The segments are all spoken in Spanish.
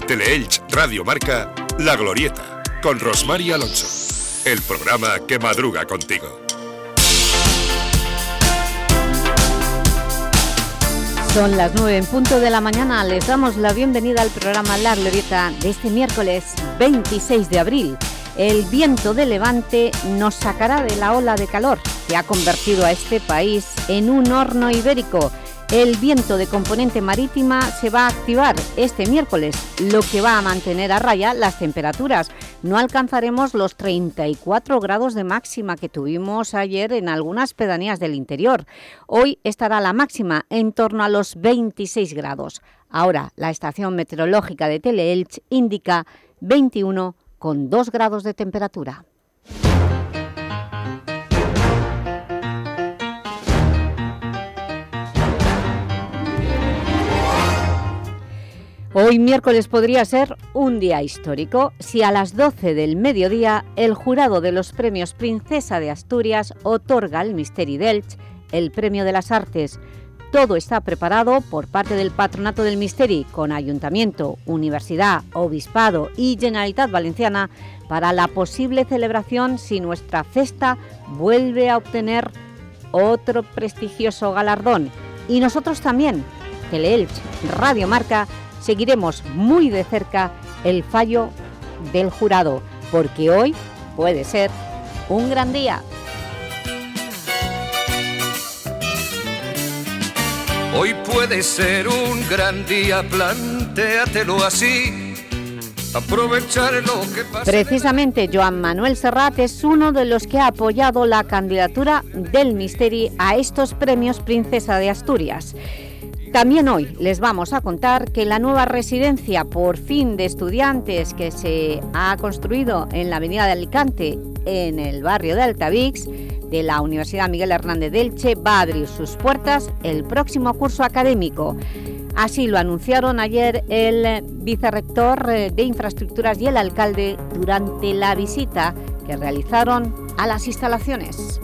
Teleelch Radio Marca, La Glorieta, con Rosmar Alonso. El programa que madruga contigo. Son las 9 en punto de la mañana. Les damos la bienvenida al programa La Glorieta de este miércoles 26 de abril. El viento de levante nos sacará de la ola de calor que ha convertido a este país en un horno ibérico el viento de componente marítima se va a activar este miércoles, lo que va a mantener a raya las temperaturas. No alcanzaremos los 34 grados de máxima que tuvimos ayer en algunas pedanías del interior. Hoy estará la máxima en torno a los 26 grados. Ahora, la estación meteorológica de Teleelch indica 21,2 grados de temperatura. Hoy miércoles podría ser un día histórico si a las 12 del mediodía el jurado de los premios Princesa de Asturias otorga al Misteri Delch el Premio de las Artes. Todo está preparado por parte del Patronato del Misteri con Ayuntamiento, Universidad, Obispado y Generalitat Valenciana para la posible celebración si nuestra cesta vuelve a obtener otro prestigioso galardón. Y nosotros también, Teleelch Radio Marca, seguiremos muy de cerca el fallo del jurado, porque hoy puede ser un gran día. Hoy puede ser un gran día, plantéatelo así. Aprovechar lo que pasa. Precisamente Joan Manuel Serrat es uno de los que ha apoyado la candidatura del Misteri a estos premios Princesa de Asturias. También hoy les vamos a contar que la nueva residencia por fin de estudiantes que se ha construido en la avenida de Alicante, en el barrio de Altavix, de la Universidad Miguel Hernández de Elche, va a abrir sus puertas el próximo curso académico. Así lo anunciaron ayer el vicerrector de Infraestructuras y el alcalde durante la visita que realizaron a las instalaciones.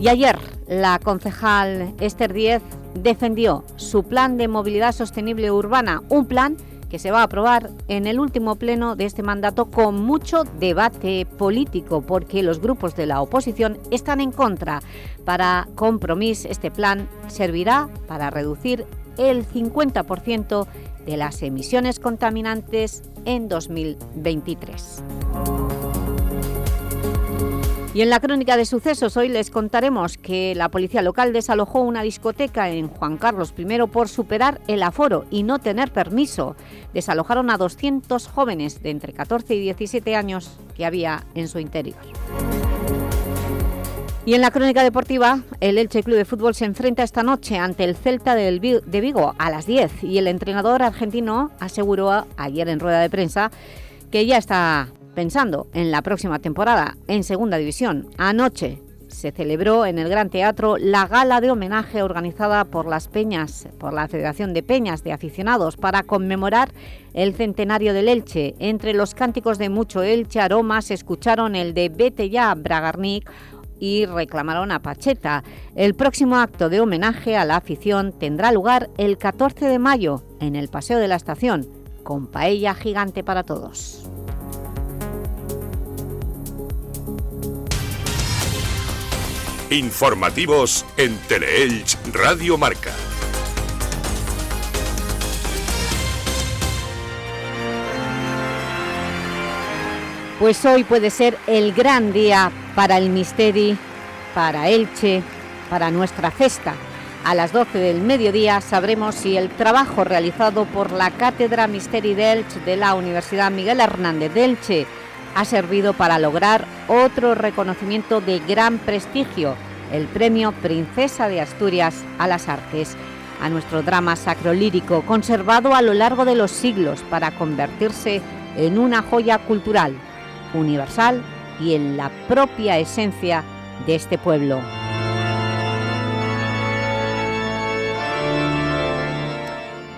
Y ayer la concejal Esther Díez defendió su plan de movilidad sostenible urbana, un plan que se va a aprobar en el último pleno de este mandato con mucho debate político, porque los grupos de la oposición están en contra. Para Compromís, este plan servirá para reducir el 50% de las emisiones contaminantes en 2023. Y en la crónica de sucesos hoy les contaremos que la policía local desalojó una discoteca en Juan Carlos I por superar el aforo y no tener permiso. Desalojaron a 200 jóvenes de entre 14 y 17 años que había en su interior. Y en la crónica deportiva, el Elche Club de Fútbol se enfrenta esta noche ante el Celta de Vigo a las 10 y el entrenador argentino aseguró ayer en rueda de prensa que ya está pensando en la próxima temporada en Segunda División. Anoche se celebró en el Gran Teatro la gala de homenaje organizada por las Peñas, por la Federación de Peñas de Aficionados para conmemorar el centenario del Elche. Entre los cánticos de mucho Elche aromas escucharon el de Vete ya, Bragarnik y reclamaron a Pacheta. El próximo acto de homenaje a la afición tendrá lugar el 14 de mayo en el Paseo de la Estación, con paella gigante para todos. Informativos en Teleelch Radio Marca. Pues hoy puede ser el gran día para el Misteri, para Elche, para nuestra festa. A las 12 del mediodía sabremos si el trabajo realizado por la Cátedra Misteri de Elche de la Universidad Miguel Hernández de Elche ha servido para lograr otro reconocimiento de gran prestigio, el Premio Princesa de Asturias a las Artes, a nuestro drama sacrolírico conservado a lo largo de los siglos para convertirse en una joya cultural, universal y en la propia esencia de este pueblo.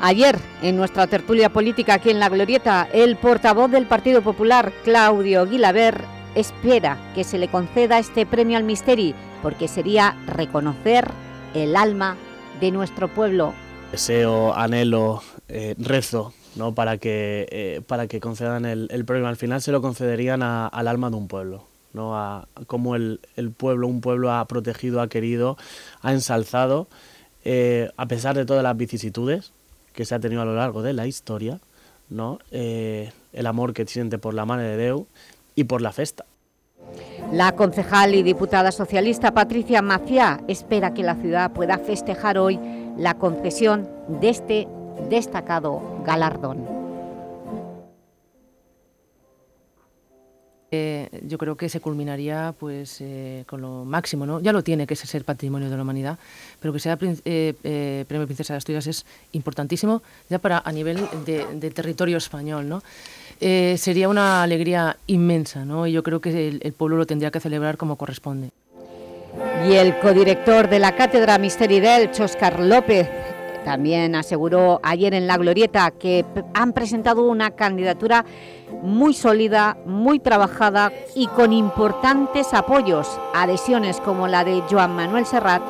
Ayer, en nuestra tertulia política aquí en La Glorieta, el portavoz del Partido Popular, Claudio Guilaber, espera que se le conceda este premio al Misteri, porque sería reconocer el alma de nuestro pueblo. Deseo, anhelo, eh, rezo ¿no? para, que, eh, para que concedan el, premio. Al final se lo concederían al alma de un pueblo, ¿no? a, cómo el, el, pueblo, un pueblo ha protegido, ha querido, ha ensalzado, eh, a pesar de todas las vicisitudes que se ha tenido a lo largo de la historia, ¿no? Eh, el amor que siente por la Mare de Déu y por la festa. La concejal y diputada socialista Patricia Maciá espera que la ciudad pueda festejar hoy la concesión de este destacado galardón. Eh, yo creo que se culminaría pues eh, con lo máximo, ¿no? Ya lo tiene, que es ser patrimonio de la humanidad, pero que sea eh, Premio Princesa de Asturias es importantísimo ya para a nivel de, territorio español, ¿no? sería una alegría inmensa, ¿no? Y yo creo que el, pueblo lo tendría que celebrar como corresponde. Y el codirector de la Cátedra Misteri del Oscar López, también aseguró ayer en La Glorieta que han presentado una candidatura muy sólida, muy trabajada y con importantes apoyos, adhesiones como la de Joan Manuel Serrat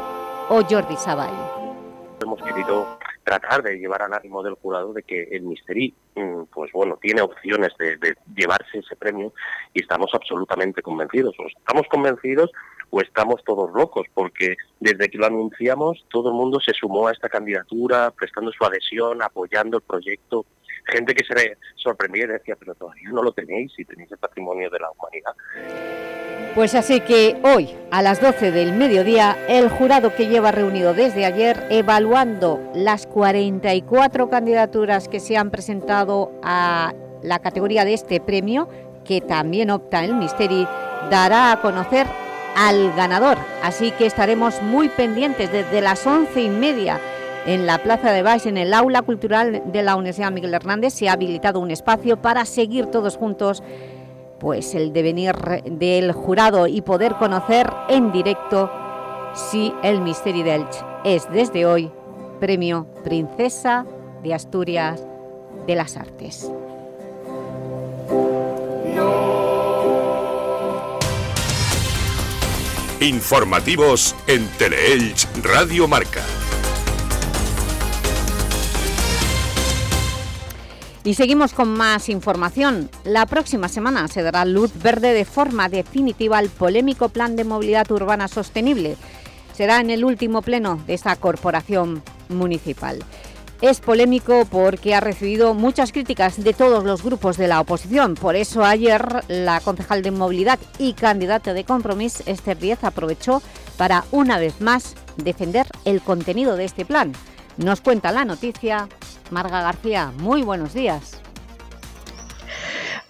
o Jordi Sabay. Hemos querido tratar de llevar al ánimo del jurado de que el Misteri, mm, pues bueno, tiene opciones de llevarse ese premio y estamos absolutamente convencidos. Estamos convencidos o estamos todos locos, porque desde que lo anunciamos todo el mundo se sumó a esta candidatura, prestando su adhesión, apoyando el proyecto. Gente que se sorprendía y decía, pero todavía no lo tenéis y tenéis el patrimonio de la humanidad. Pues así que hoy, a las 12 del mediodía, el jurado que lleva reunido desde ayer, evaluando las 44 candidaturas que se han presentado a la categoría de este premio, que también opta el Misteri, dará a conocer al ganador. Así que estaremos muy pendientes desde las once y media en la Plaza de Baix, en el Aula Cultural de la Universidad Miguel Hernández, se ha habilitado un espacio para seguir todos juntos pues el devenir del jurado y poder conocer en directo si el Misteri d'Elx es desde hoy Premio Princesa de Asturias de las Artes. Informativos en Teleelch Radio Marca. Y seguimos con más información. La próxima semana se dará luz verde de forma definitiva al polémico Plan de Movilidad Urbana Sostenible. Será en el último pleno de esta corporación municipal. Es polémico porque ha recibido muchas críticas de todos los grupos de la oposición. Por eso ayer la concejal de Movilidad y candidata de Compromís, Esther Díez, aprovechó para una vez más defender el contenido de este plan. Nos cuenta la noticia Marga García. Muy buenos días.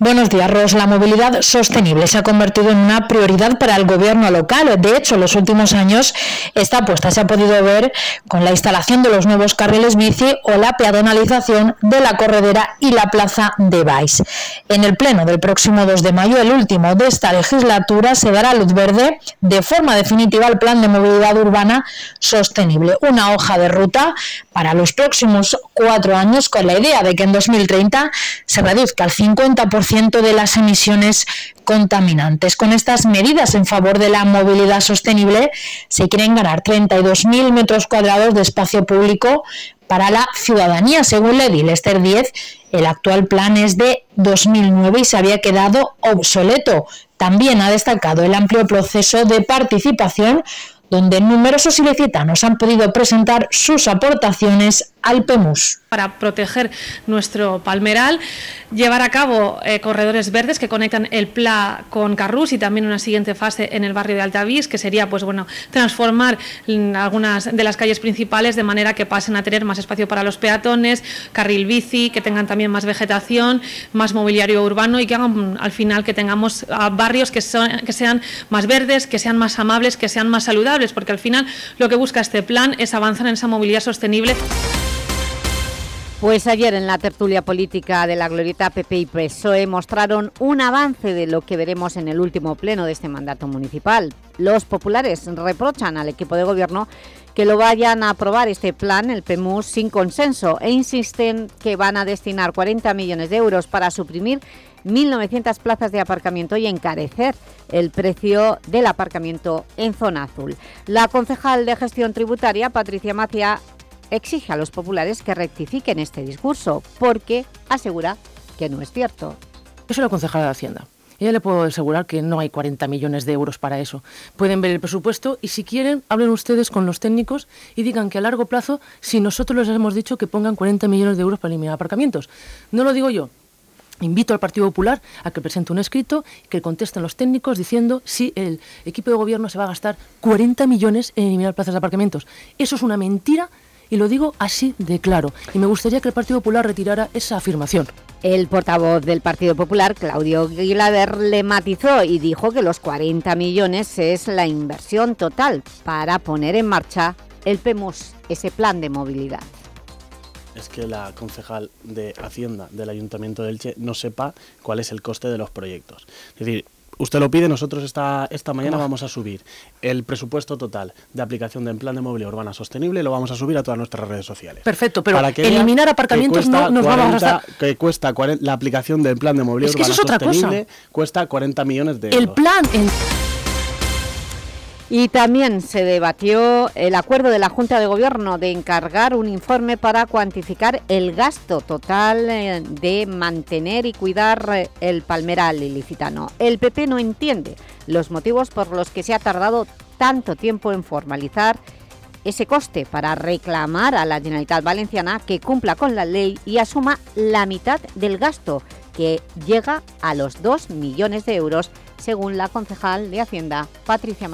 Buenos días, Ros. La movilidad sostenible se ha convertido en una prioridad para el gobierno local. De hecho, en los últimos años esta apuesta se ha podido ver con la instalación de los nuevos carriles bici o la peatonalización de la corredera y la plaza de Baix. En el pleno del próximo 2 de mayo, el último de esta legislatura, se dará luz verde de forma definitiva al Plan de Movilidad Urbana Sostenible, una hoja de ruta para los próximos cuatro años con la idea de que en 2030 se reduzca al 50% de las emisiones contaminantes. Con estas medidas en favor de la movilidad sostenible se quieren ganar 32.000 metros cuadrados de espacio público para la ciudadanía. Según la Esther 10, el actual plan es de 2009 y se había quedado obsoleto. También ha destacado el amplio proceso de participación donde numerosos ilicitanos han podido presentar sus aportaciones al PEMUS. Para proteger nuestro palmeral, llevar a cabo eh, corredores verdes que conectan el PLA con Carrús y también una siguiente fase en el barrio de Altavís, que sería pues bueno transformar algunas de las calles principales de manera que pasen a tener más espacio para los peatones, carril bici, que tengan también más vegetación, más mobiliario urbano y que hagan al final que tengamos ah, barrios que, son, que sean más verdes, que sean más amables, que sean más saludables, porque al final lo que busca este plan es avanzar en esa movilidad sostenible. Pues ayer en la tertulia política de la Glorieta PP y PSOE mostraron un avance de lo que veremos en el último pleno de este mandato municipal. Los populares reprochan al equipo de gobierno que lo vayan a aprobar este plan, el PEMUS, sin consenso e insisten que van a destinar 40 millones de euros para suprimir 1.900 plazas de aparcamiento y encarecer el precio del aparcamiento en zona azul. La concejal de gestión tributaria, Patricia Macia, exige a los populares que rectifiquen este discurso, porque asegura que no es cierto. Yo soy la concejala de Hacienda. Y ya le puedo asegurar que no hay 40 millones de euros para eso. Pueden ver el presupuesto y si quieren, hablen ustedes con los técnicos y digan que a largo plazo, si nosotros les hemos dicho que pongan 40 millones de euros para eliminar aparcamientos. No lo digo yo, Invito al Partido Popular a que presente un escrito que contesten los técnicos diciendo si el equipo de gobierno se va a gastar 40 millones en eliminar plazas de aparcamientos. Eso es una mentira y lo digo así de claro. Y me gustaría que el Partido Popular retirara esa afirmación. El portavoz del Partido Popular, Claudio Guilaber, le matizó y dijo que los 40 millones es la inversión total para poner en marcha el PEMUS, ese plan de movilidad. Es que la concejal de Hacienda del Ayuntamiento de Elche no sepa cuál es el coste de los proyectos. Es decir, usted lo pide, nosotros esta, esta mañana vamos a subir el presupuesto total de aplicación del plan de movilidad urbana sostenible lo vamos a subir a todas nuestras redes sociales. Perfecto, pero eliminar aparcamientos no nos vamos a gastar... Que cuesta la aplicación del plan de movilidad urbana sostenible cuesta 40 millones de euros. El plan... Y también se debatió el acuerdo de la Junta de Gobierno de encargar un informe para cuantificar el gasto total eh, de mantener y cuidar eh, el palmeral ilicitano. El PP no entiende los motivos por los que se ha tardado tanto tiempo en formalizar ese coste para reclamar a la Generalitat Valenciana que cumpla con la ley y asuma la mitad del gasto, que llega a los 2 millones de euros, según la concejal de Hacienda, Patricia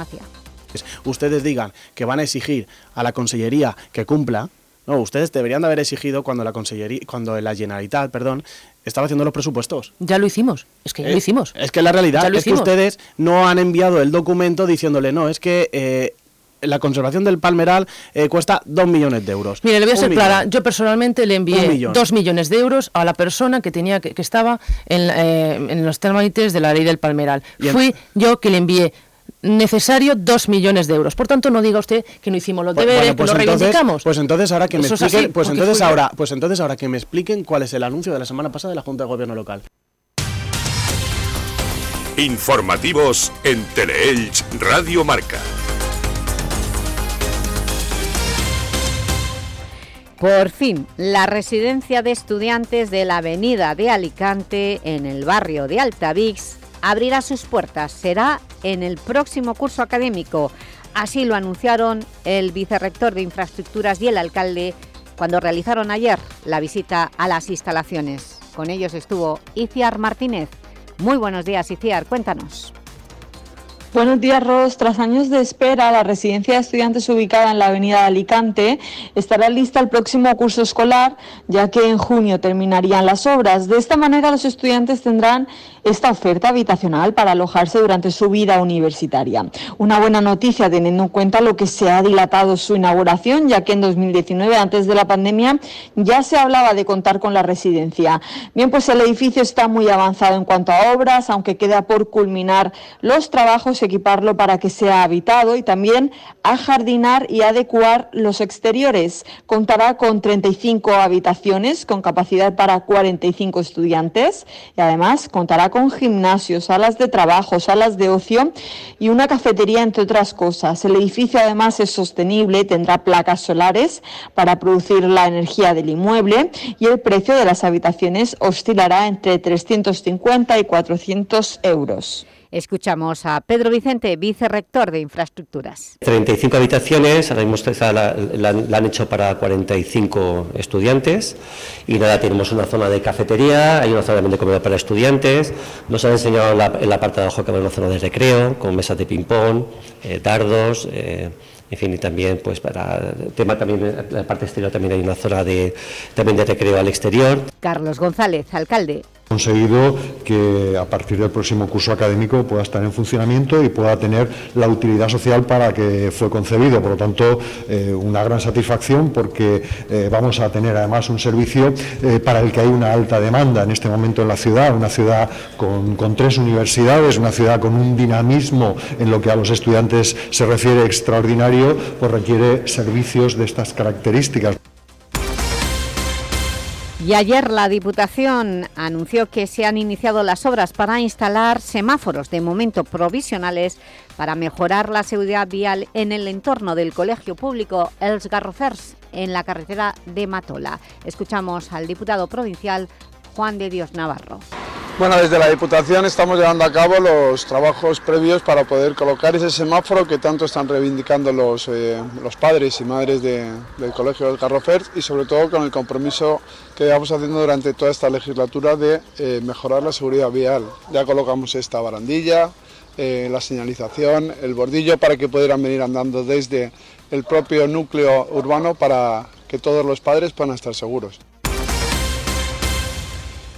Ustedes digan que van a exigir a la Consellería que cumpla, no, ustedes deberían de haber exigido cuando la Consellería, cuando la Generalitat, perdón, estaba haciendo los presupuestos. Ya lo hicimos, es que ya lo hicimos. Es que la realidad es que ustedes no han enviado el documento diciéndole, no, es que... Eh, la conservación del palmeral eh, cuesta 2 millones de euros. Mire, le voy a ser clara. Yo personalmente le envié 2 millones de euros a la persona que tenía que, estaba en, eh, en los térmites de la ley del palmeral. Fui yo que le envié necesario dos millones de euros. Por tanto, no diga usted que no hicimos los deberes, pues lo reivindicamos. Pues entonces ahora que me expliquen, pues entonces ahora, pues entonces ahora que me expliquen cuál es el anuncio de la semana pasada de la Junta de Gobierno local. Informativos en Teleelch Radio Marca. Por fin, la residencia de estudiantes de la avenida de Alicante, en el barrio de Altavix, abrirá sus puertas. Será en el próximo curso académico. Así lo anunciaron el vicerrector de Infraestructuras y el alcalde cuando realizaron ayer la visita a las instalaciones. Con ellos estuvo Iciar Martínez. Muy buenos días, Iciar. Cuéntanos. Buenos días, Ros. Tras años de espera, la residencia de estudiantes ubicada en la avenida de Alicante estará lista el próximo curso escolar, ya que en junio terminarían las obras. De esta manera, los estudiantes tendrán esta oferta habitacional para alojarse durante su vida universitaria. Una buena noticia teniendo en cuenta lo que se ha dilatado su inauguración, ya que en 2019, antes de la pandemia, ya se hablaba de contar con la residencia. Bien, pues el edificio está muy avanzado en cuanto a obras, aunque queda por culminar los trabajos, equiparlo para que sea habitado y también ajardinar y adecuar los exteriores. Contará con 35 habitaciones con capacidad para 45 estudiantes y además contará con gimnasios, salas de trabajo, salas de ocio y una cafetería, entre otras cosas. El edificio además es sostenible, tendrá placas solares para producir la energía del inmueble y el precio de las habitaciones oscilará entre 350 y 400 euros. Escuchamos a Pedro Vicente, vicerrector de Infraestructuras. 35 habitaciones, ahora mismo la, la, han hecho para 45 estudiantes y nada, tenemos una zona de cafetería, hay una zona también de comedor para estudiantes, nos han enseñado en la, parte de abajo que hay una zona de recreo con mesas de ping-pong, eh, dardos. Eh, en fin, y también pues para el tema también la parte exterior también hay una zona de también de recreo al exterior. Carlos González, alcalde conseguido que a partir del próximo curso académico pueda estar en funcionamiento y pueda tener la utilidad social para que fue concebido. Por lo tanto, eh, una gran satisfacción porque eh, vamos a tener además un servicio eh, para el que hay una alta demanda en este momento en la ciudad, una ciudad con, con tres universidades, una ciudad con un dinamismo en lo que a los estudiantes se refiere extraordinario, pues requiere servicios de estas características. Y ayer la Diputación anunció que se han iniciado las obras para instalar semáforos de momento provisionales para mejorar la seguridad vial en el entorno del Colegio Público Els Garrofers en la carretera de Matola. Escuchamos al diputado provincial Juan de Dios Navarro. Bueno, desde la Diputación estamos llevando a cabo los trabajos previos para poder colocar ese semáforo que tanto están reivindicando los, eh, los padres y madres del Colegio del Carrofer y sobre todo con el compromiso que llevamos haciendo durante toda esta legislatura de eh, mejorar la seguridad vial. Ya colocamos esta barandilla, eh, la señalización, el bordillo para que pudieran venir andando desde el propio núcleo urbano para que todos los padres puedan estar seguros.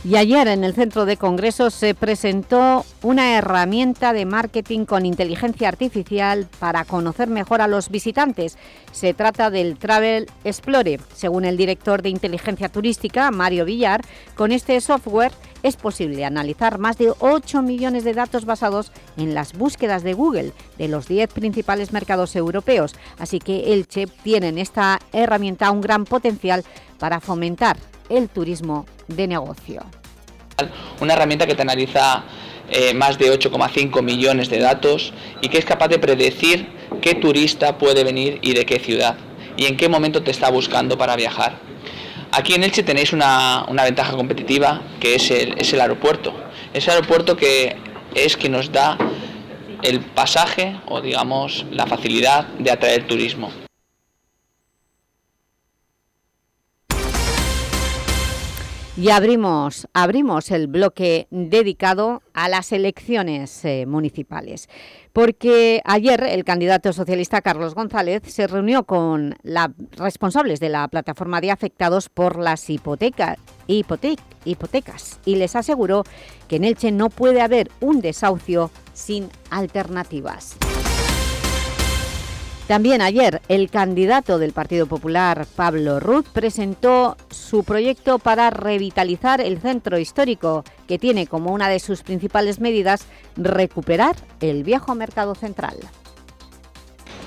Y ayer en el Centro de Congresos se presentó una herramienta de marketing con inteligencia artificial para conocer mejor a los visitantes. Se trata del Travel Explorer. Según el director de Inteligencia Turística, Mario Villar, con este software es posible analizar más de 8 millones de datos basados en las búsquedas de Google de los 10 principales mercados europeos. Así que Elche tiene en esta herramienta un gran potencial para fomentar el turismo de negocio. Una herramienta que te analiza eh, más de 8,5 millones de datos y que es capaz de predecir qué turista puede venir y de qué ciudad y en qué momento te está buscando para viajar. Aquí en Elche tenéis una, ventaja competitiva que es el, es el aeropuerto. Ese aeropuerto que es que nos da el pasaje o digamos la facilidad de atraer turismo. Y abrimos, abrimos el bloque dedicado a las elecciones eh, municipales, porque ayer el candidato socialista Carlos González se reunió con los responsables de la plataforma de afectados por las hipotecas y les aseguró que en Elche no puede haber un desahucio sin alternativas. También ayer el candidato del Partido Popular, Pablo Ruth, presentó su proyecto para revitalizar el centro histórico, que tiene como una de sus principales medidas recuperar el viejo mercado central.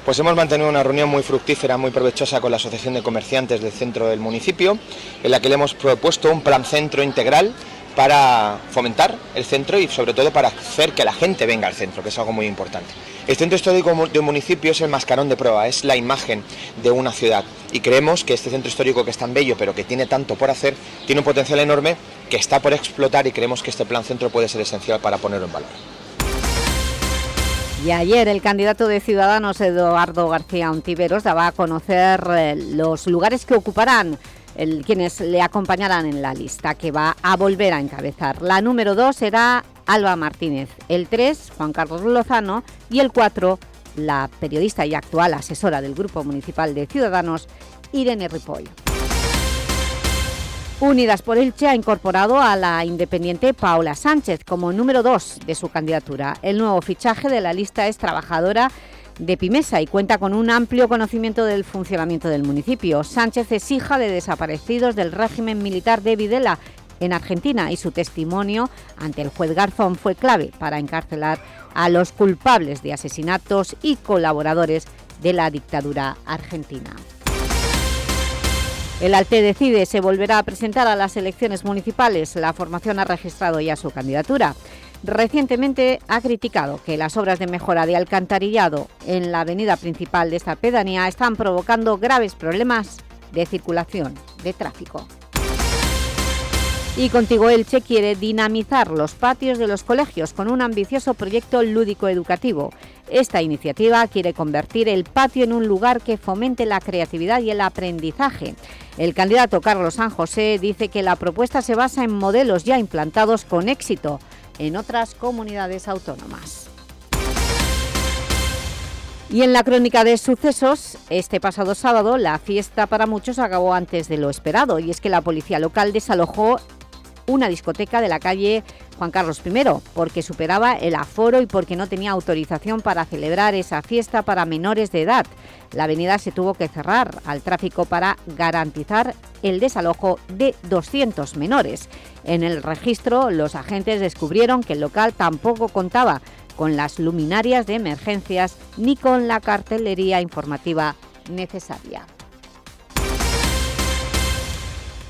Pues hemos mantenido una reunión muy fructífera, muy provechosa con la Asociación de Comerciantes del centro del municipio, en la que le hemos propuesto un plan centro integral para fomentar el centro y sobre todo para hacer que la gente venga al centro, que es algo muy importante. El centro histórico de un municipio es el mascarón de prueba, es la imagen de una ciudad y creemos que este centro histórico que es tan bello pero que tiene tanto por hacer, tiene un potencial enorme que está por explotar y creemos que este plan centro puede ser esencial para ponerlo en valor. Y ayer el candidato de Ciudadanos, Eduardo García Ontiveros, daba a conocer eh, los lugares que ocuparán quienes le acompañarán en la lista, que va a volver a encabezar. La número 2 será Alba Martínez, el 3 Juan Carlos Lozano y el 4 la periodista y actual asesora del Grupo Municipal de Ciudadanos, Irene Ripoll. Unidas por Elche ha incorporado a la independiente Paula Sánchez como número 2 de su candidatura. El nuevo fichaje de la lista es trabajadora de Pimesa y cuenta con un amplio conocimiento del funcionamiento del municipio. Sánchez es hija de desaparecidos del régimen militar de Videla en Argentina y su testimonio ante el juez Garzón fue clave para encarcelar a los culpables de asesinatos y colaboradores de la dictadura argentina. El Alte decide se volverá a presentar a las elecciones municipales. La formación ha registrado ya su candidatura. Recientemente ha criticado que las obras de mejora de alcantarillado en la avenida principal de esta pedanía están provocando graves problemas de circulación de tráfico. Y Contigo Elche quiere dinamizar los patios de los colegios con un ambicioso proyecto lúdico-educativo. Esta iniciativa quiere convertir el patio en un lugar que fomente la creatividad y el aprendizaje. El candidato Carlos San José dice que la propuesta se basa en modelos ya implantados con éxito en otras comunidades autónomas. Y en la crónica de sucesos, este pasado sábado, la fiesta para muchos acabó antes de lo esperado, y es que la policía local desalojó una discoteca de la calle Juan Carlos I, porque superaba el aforo y porque no tenía autorización para celebrar esa fiesta para menores de edad. La avenida se tuvo que cerrar al tráfico para garantizar el desalojo de 200 menores. En el registro, los agentes descubrieron que el local tampoco contaba con las luminarias de emergencias ni con la cartelería informativa necesaria.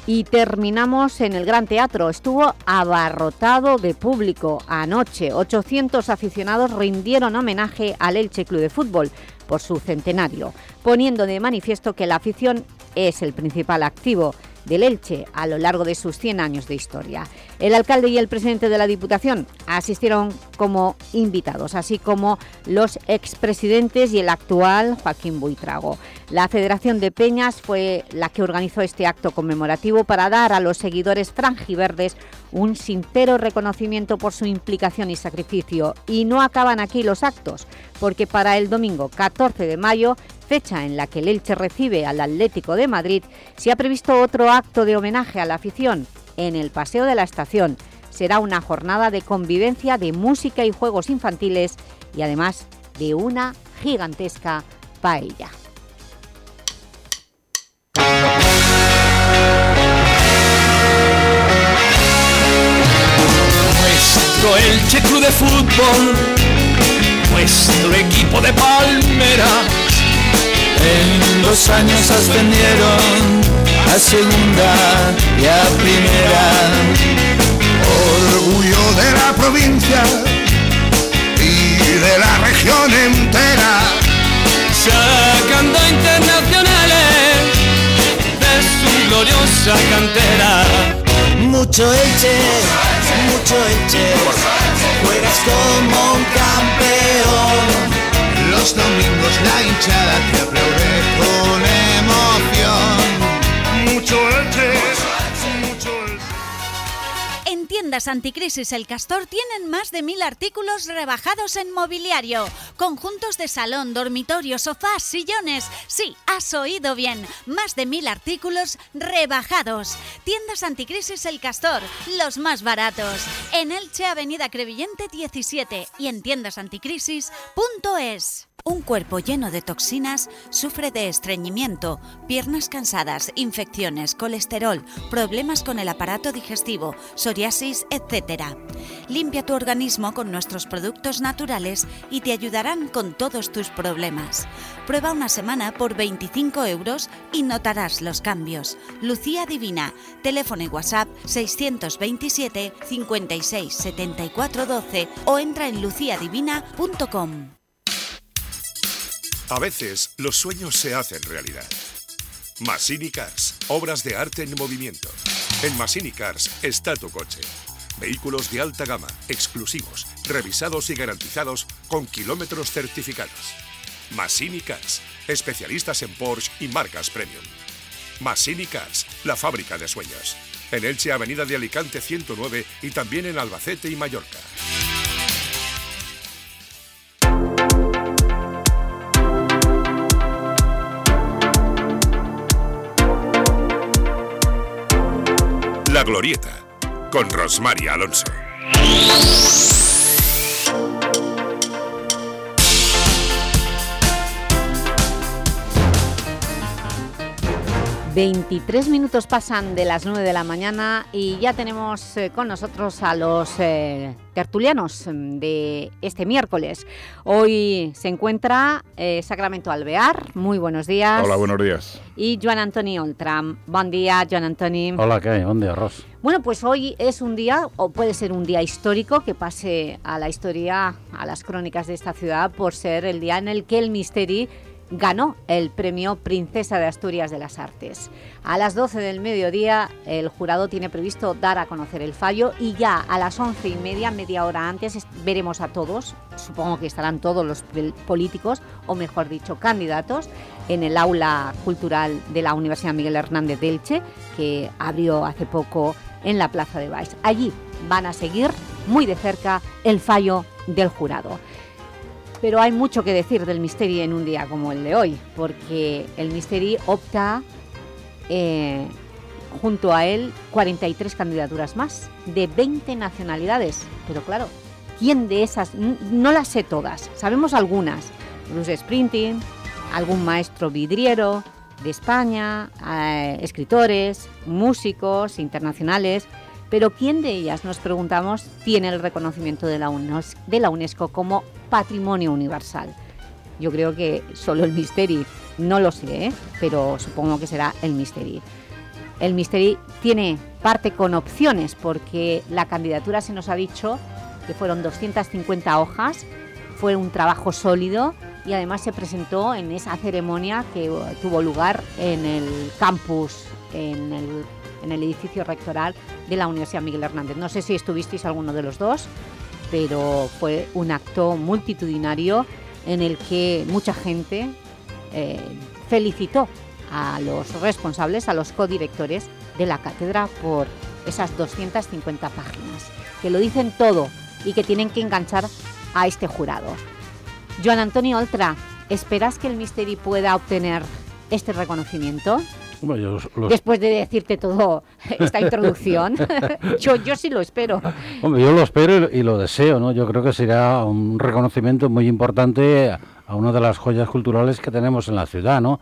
Y terminamos en el Gran Teatro. Estuvo abarrotado de público anoche. 800 aficionados rindieron homenaje al Elche Club de Fútbol por su centenario, poniendo de manifiesto que la afición es el principal activo del Elche a lo largo de sus 100 años de historia. El alcalde y el presidente de la Diputación asistieron como invitados, así como los expresidentes y el actual Joaquín Buitrago. La Federación de Peñas fue la que organizó este acto conmemorativo para dar a los seguidores franjiverdes un sincero reconocimiento por su implicación y sacrificio. Y no acaban aquí los actos, porque para el domingo 14 de mayo fecha en la que el Elche recibe al Atlético de Madrid, se ha previsto otro acto de homenaje a la afición en el Paseo de la Estación. Será una jornada de convivencia de música y juegos infantiles y además de una gigantesca paella. Nuestro Elche Club de Fútbol, nuestro equipo de Palmera en dos años ascendieron a segunda y a primera. Orgullo de la provincia y de la región entera. Sacando internacionales de su gloriosa cantera. Mucho Elche, mucho Elche, juegas como un campeón los domingos la hinchada te aplaude con emoción. Tiendas anticrisis El Castor tienen más de mil artículos rebajados en mobiliario. Conjuntos de salón, dormitorio, sofás, sillones. Sí, has oído bien. Más de mil artículos rebajados. Tiendas anticrisis El Castor, los más baratos. En Elche, Avenida Crevillente 17 y en tiendasanticrisis.es. Un cuerpo lleno de toxinas sufre de estreñimiento, piernas cansadas, infecciones, colesterol, problemas con el aparato digestivo, psoriasis, etc. Limpia tu organismo con nuestros productos naturales y te ayudarán con todos tus problemas. Prueba una semana por 25 euros y notarás los cambios. Lucía Divina, teléfono y WhatsApp 627 56 74 12 o entra en luciadivina.com. A veces los sueños se hacen realidad. Massini Cars, obras de arte en movimiento. En Massini Cars está tu coche. Vehículos de alta gama, exclusivos, revisados y garantizados con kilómetros certificados. Massini Cars, especialistas en Porsche y marcas premium. Massini Cars, la fábrica de sueños. En Elche, Avenida de Alicante 109 y también en Albacete y Mallorca. La Glorieta, con Rosmary Alonso. 23 minutos pasan de las 9 de la mañana y ya tenemos eh, con nosotros a los eh, tertulianos mm, de este miércoles. Hoy se encuentra eh, Sacramento Alvear, muy buenos días. Hola, buenos días. Y Joan Antoni Oltram. Buen día, Joan Antoni. Hola, ¿qué Buen día, Ros. Bueno, pues hoy es un día, o puede ser un día histórico, que pase a la historia, a las crónicas de esta ciudad, por ser el día en el que el Misteri ganó el premio Princesa de Asturias de las Artes. A las 12 del mediodía el jurado tiene previsto dar a conocer el fallo y ya a las 11 y media, media hora antes, veremos a todos, supongo que estarán todos los políticos, o mejor dicho, candidatos, en el aula cultural de la Universidad Miguel Hernández de Elche, que abrió hace poco en la Plaza de Baix. Allí van a seguir muy de cerca el fallo del jurado. Pero hay mucho que decir del Misteri en un día como el de hoy, porque el Misteri opta eh, junto a él 43 candidaturas más, de 20 nacionalidades. Pero claro, ¿quién de esas? No las sé todas, sabemos algunas. Bruce Sprinting, algún maestro vidriero de España, eh, escritores, músicos internacionales... Pero ¿quién de ellas, nos preguntamos, tiene el reconocimiento de la, UNESCO, como patrimonio universal? Yo creo que solo el Misteri, no lo sé, ¿eh? pero supongo que será el Misteri. El Misteri tiene parte con opciones porque la candidatura se nos ha dicho que fueron 250 hojas, fue un trabajo sólido y además se presentó en esa ceremonia que uh, tuvo lugar en el campus, en el, en el edificio rectoral de la Universidad Miguel Hernández. No sé si estuvisteis alguno de los dos, pero fue un acto multitudinario en el que mucha gente eh, felicitó a los responsables, a los codirectores de la cátedra por esas 250 páginas, que lo dicen todo y que tienen que enganchar a este jurado. Joan Antonio Oltra, ¿esperas que el Misteri pueda obtener este reconocimiento? Después de decirte todo esta introducción, yo, yo sí lo espero. Hombre, yo lo espero y, lo deseo, ¿no? Yo creo que será un reconocimiento muy importante a una de las joyas culturales que tenemos en la ciudad, ¿no?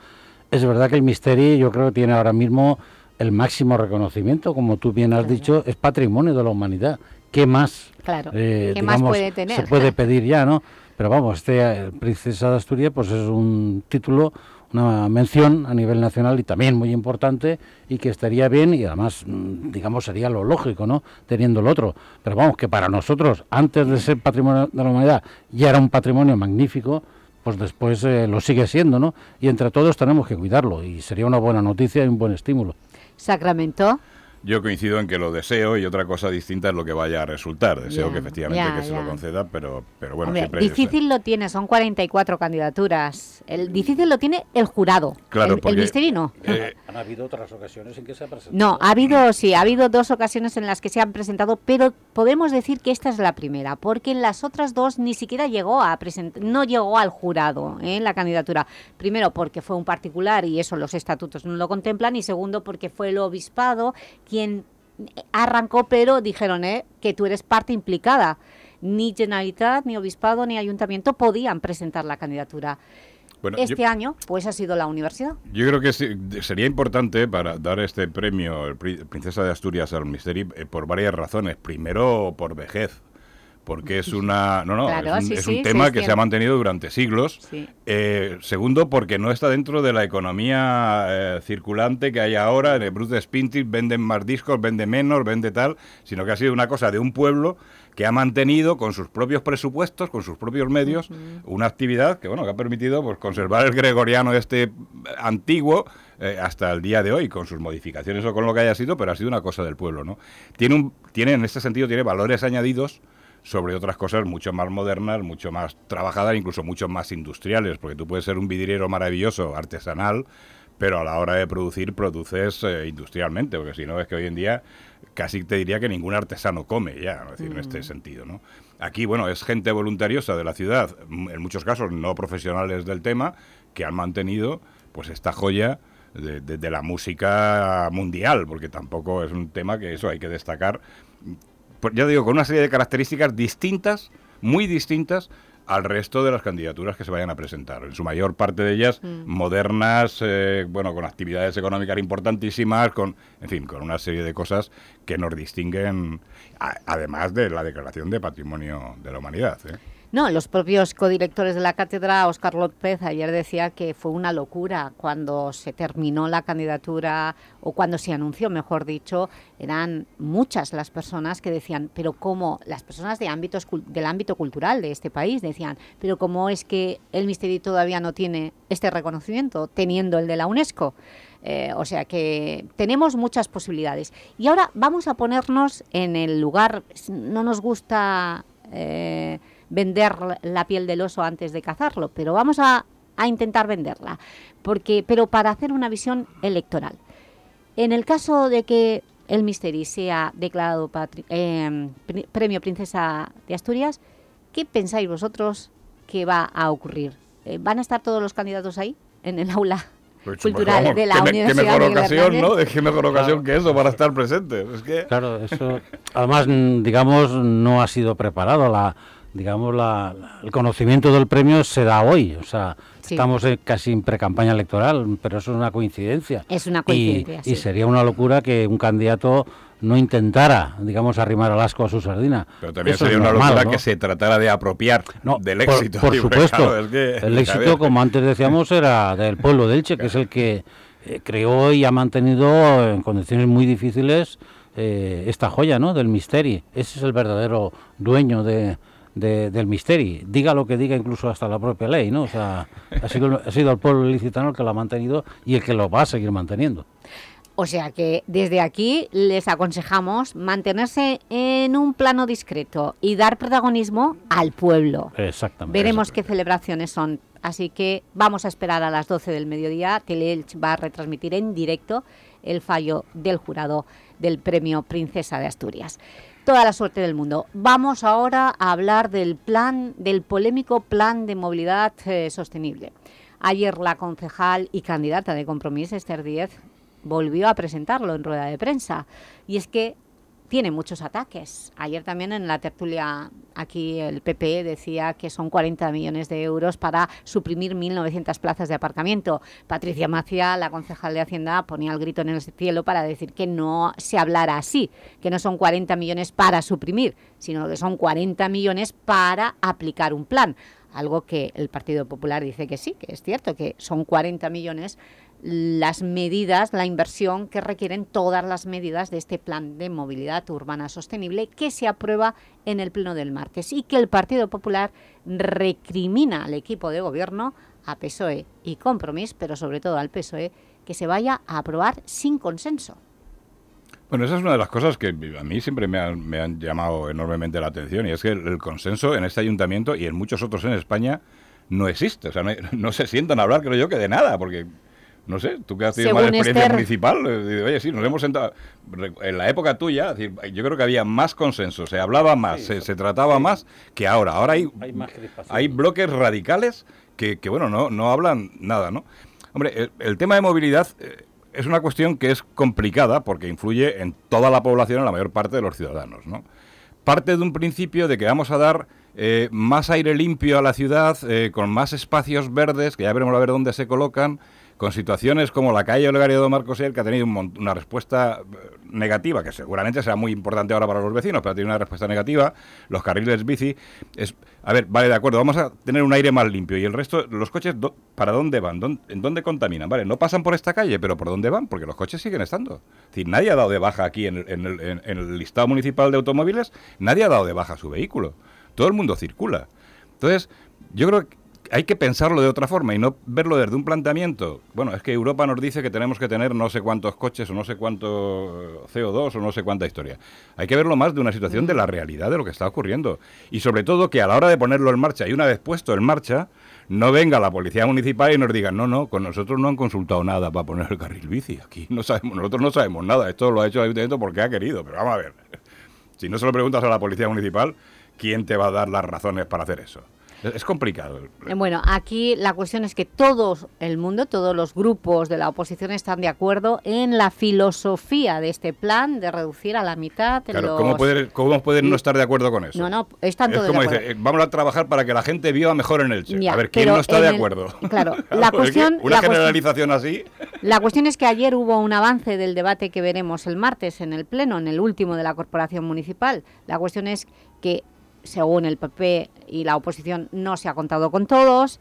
Es verdad que el Misteri yo creo que tiene ahora mismo el máximo reconocimiento, como tú bien has dicho, es patrimonio de la humanidad. ¿Qué más, claro. Eh, ¿Qué más puede tener? se puede pedir ya, no? Pero vamos, este eh, Princesa de Asturias pues es un título, una mención a nivel nacional y también muy importante y que estaría bien y además, mm, digamos, sería lo lógico, ¿no? Teniendo el otro. Pero vamos, que para nosotros, antes de ser patrimonio de la humanidad, ya era un patrimonio magnífico, pues después eh, lo sigue siendo, ¿no? Y entre todos tenemos que cuidarlo y sería una buena noticia y un buen estímulo. Sacramento. Yo coincido en que lo deseo y otra cosa distinta es lo que vaya a resultar. Deseo que efectivamente que se lo conceda, pero, pero bueno, siempre difícil lo tiene, son 44 candidaturas. El difícil lo tiene el jurado. Claro, el, el no. Eh, ¿Han habido otras ocasiones en que se ha presentado? No, ha habido, sí, ha habido dos ocasiones en las que se han presentado, pero podemos decir que esta es la primera, porque en las otras dos ni siquiera llegó a presentar, no llegó al jurado ¿eh? la candidatura. Primero porque fue un particular y eso los estatutos no lo contemplan, y segundo porque fue el obispado quien arrancó, pero dijeron eh, que tú eres parte implicada. Ni Generalitat, ni Obispado, ni Ayuntamiento podían presentar la candidatura. este año, pues ha sido la universidad. Yo creo que sería importante para dar este premio Princesa de Asturias al Misteri eh, por varias razones. Primero, por vejez porque es una no no es un, tema que se ha mantenido durante siglos. Eh, segundo porque no está dentro de la economía eh, circulante que hay ahora en el Bruce Spintis venden más discos vende menos vende tal sino que ha sido una cosa de un pueblo que ha mantenido con sus propios presupuestos con sus propios medios una actividad que bueno que ha permitido pues conservar el gregoriano este antiguo eh, hasta el día de hoy, con sus modificaciones o con lo que haya sido, pero ha sido una cosa del pueblo, ¿no? Tiene, un, tiene en este sentido, tiene valores añadidos sobre otras cosas mucho más modernas, mucho más trabajadas, incluso mucho más industriales, porque tú puedes ser un vidriero maravilloso, artesanal, pero a la hora de producir, produces eh, industrialmente, porque si no es que hoy en día casi te diría que ningún artesano come ya, decir, en este mm. sentido, ¿no? Aquí, bueno, es gente voluntariosa de la ciudad, en muchos casos no profesionales del tema, que han mantenido pues esta joya de, de, la música mundial, porque tampoco es un tema que eso hay que destacar ya digo, con una serie de características distintas, muy distintas al resto de las candidaturas que se vayan a presentar. En su mayor parte de ellas mm. modernas, eh, bueno, con actividades económicas importantísimas, con, en fin, con una serie de cosas que nos distinguen, además de la Declaración de Patrimonio de la Humanidad. ¿eh? No, los propios codirectores de la cátedra, Oscar López, ayer decía que fue una locura cuando se terminó la candidatura, o cuando se anunció, mejor dicho, eran muchas las personas que decían, pero cómo, las personas de ámbitos, del ámbito cultural de este país decían, pero cómo es que el Misteri todavía no tiene este reconocimiento, teniendo el de la UNESCO. Eh, o sea que tenemos muchas posibilidades. Y ahora vamos a ponernos en el lugar, no nos gusta... Eh, vender la piel del oso antes de cazarlo, pero vamos a, intentar venderla, porque, pero para hacer una visión electoral. En el caso de que el Misteri sea declarado em, Premio Princesa de Asturias, ¿qué pensáis vosotros que va a ocurrir? Eh, ¿Van a estar todos los candidatos ahí, en el aula pues, cultural de la Universidad qué mejor ocasión, ¿no? qué mejor ocasión que eso para estar presentes. Claro, eso... Además, digamos, no ha sido preparado la digamos, la, el conocimiento del premio se da hoy. O sea, estamos casi en pre-campaña electoral, pero eso es una coincidencia. Es una coincidencia, Y, sería una locura que un candidato no intentara, digamos, arrimar al asco a su sardina. Pero también sería una locura que se tratara de apropiar del éxito. Por, supuesto, el éxito, como antes decíamos, era del pueblo de Elche, que es el que eh, creó y ha mantenido en condiciones muy difíciles eh, esta joya ¿no? del misterio. Ese es el verdadero dueño de, del Misteri, diga lo que diga incluso hasta la propia ley, ¿no? O sea, ha sido, ha sido el pueblo ilicitano el que lo ha mantenido y el que lo va a seguir manteniendo. O sea que desde aquí les aconsejamos mantenerse en un plano discreto y dar protagonismo al pueblo. Exactamente. Veremos qué celebraciones son. Así que vamos a esperar a las 12 del mediodía. Teleelch va a retransmitir en directo el fallo del jurado del premio Princesa de Asturias toda la suerte del mundo. Vamos ahora a hablar del plan, del polémico plan de movilidad eh, sostenible. Ayer la concejal y candidata de compromiso, Esther Díez, volvió a presentarlo en rueda de prensa. Y es que tiene muchos ataques. Ayer también en la tertulia aquí el PP decía que son 40 millones de euros para suprimir 1.900 plazas de aparcamiento. Patricia Macia, la concejal de Hacienda, ponía el grito en el cielo para decir que no se hablara así, que no son 40 millones para suprimir, sino que son 40 millones para aplicar un plan. Algo que el Partido Popular dice que sí, que es cierto, que son 40 millones las medidas, la inversión que requieren todas las medidas de este plan de movilidad urbana sostenible que se aprueba en el pleno del martes y que el Partido Popular recrimina al equipo de gobierno, a PSOE y Compromís, pero sobre todo al PSOE, que se vaya a aprobar sin consenso. Bueno, esa es una de las cosas que a mí siempre me han, llamado enormemente la atención y es que el, consenso en este ayuntamiento y en muchos otros en España no existe. O sea, no, no se sientan a hablar, creo yo, que de nada, porque no sé, tú que has tenido más experiencia municipal, eh, oye, sí, nos hemos sentado. En la época tuya, yo creo que había más consenso, se hablaba más, se, trataba más que ahora. Ahora hay, hay, bloques radicales que, bueno, no, no hablan nada, ¿no? Hombre, el, tema de movilidad eh, es una cuestión que es complicada porque influye en toda la población, en la mayor parte de los ciudadanos, ¿no? Parte de un principio de que vamos a dar eh, más aire limpio a la ciudad, con más espacios verdes, que ya veremos a ver dónde se colocan, con situaciones como la calle Olegario de Marcos que ha tenido una respuesta eh, negativa, que seguramente será muy importante ahora para los vecinos, pero ha tenido una respuesta negativa, los carriles bici, es, a ver, vale, de acuerdo, vamos a tener un aire más limpio, y el resto, los coches, ¿para dónde van? ¿En dónde contaminan? Vale, no pasan por esta calle, pero ¿por dónde van? Porque los coches siguen estando. Es decir, nadie ha dado de baja aquí en el, en el listado municipal de automóviles, nadie ha dado de baja su vehículo. Todo el mundo circula. Entonces, yo creo que hay que pensarlo de otra forma y no verlo desde un planteamiento. Bueno, es que Europa nos dice que tenemos que tener no sé cuántos coches o no sé cuánto CO2 o no sé cuánta historia. Hay que verlo más de una situación de la realidad de lo que está ocurriendo. Y sobre todo que a la hora de ponerlo en marcha y una vez puesto en marcha, no venga la policía municipal y nos diga, no, no, con nosotros no han consultado nada para poner el carril bici. Aquí no sabemos, nosotros no sabemos nada. Esto lo ha hecho el ayuntamiento porque ha querido. Pero vamos a ver. Si no se lo preguntas a la policía municipal, ¿quién te va a dar las razones para hacer eso? Es complicado. Eh, bueno, aquí la cuestión es que todo el mundo, todos los grupos de la oposición están de acuerdo en la filosofía de este plan de reducir a la mitad claro, ¿cómo, pueden no estar de acuerdo con eso? No, no, están todos como Dice, vamos a trabajar para que la gente viva mejor en el a ver, ¿quién no está de acuerdo? Claro, la cuestión... Una generalización así... La cuestión es que ayer hubo un avance del debate que veremos el martes en el Pleno, en el último de la Corporación Municipal. La cuestión es que según el PP y la oposición, no se ha contado con todos.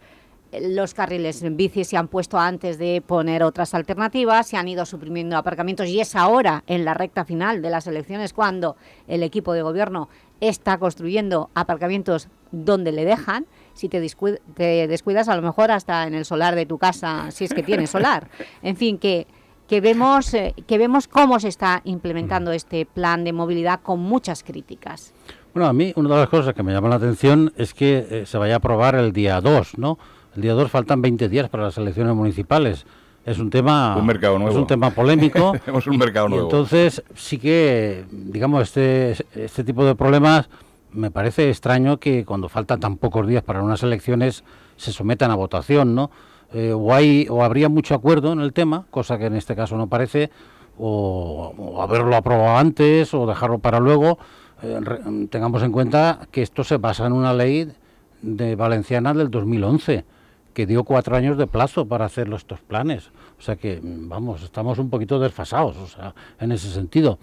Los carriles en bici se han puesto antes de poner otras alternativas, se han ido suprimiendo aparcamientos y es ahora, en la recta final de las elecciones, cuando el equipo de gobierno está construyendo aparcamientos donde le dejan. Si te, descuidas, a lo mejor hasta en el solar de tu casa, si es que tienes solar. En fin, que, vemos, eh, que vemos cómo se está implementando este plan de movilidad con muchas críticas. Bueno, a mí una de las cosas que me llama la atención es que eh, se vaya a aprobar el día 2, ¿no? El día 2 faltan 20 días para las elecciones municipales. Es un tema un mercado nuevo. Es un tema polémico. Tenemos un mercado nuevo. entonces sí que, digamos, este, este tipo de problemas me parece extraño que cuando faltan tan pocos días para unas elecciones se sometan a votación, ¿no? Eh, o, hay, o habría mucho acuerdo en el tema, cosa que en este caso no parece, o, o haberlo aprobado antes o dejarlo para luego eh, tengamos en cuenta que esto se basa en una ley de valenciana del 2011 que dio cuatro años de plazo para hacer estos planes. O sea que, vamos, estamos un poquito desfasados, o sea, en ese sentido.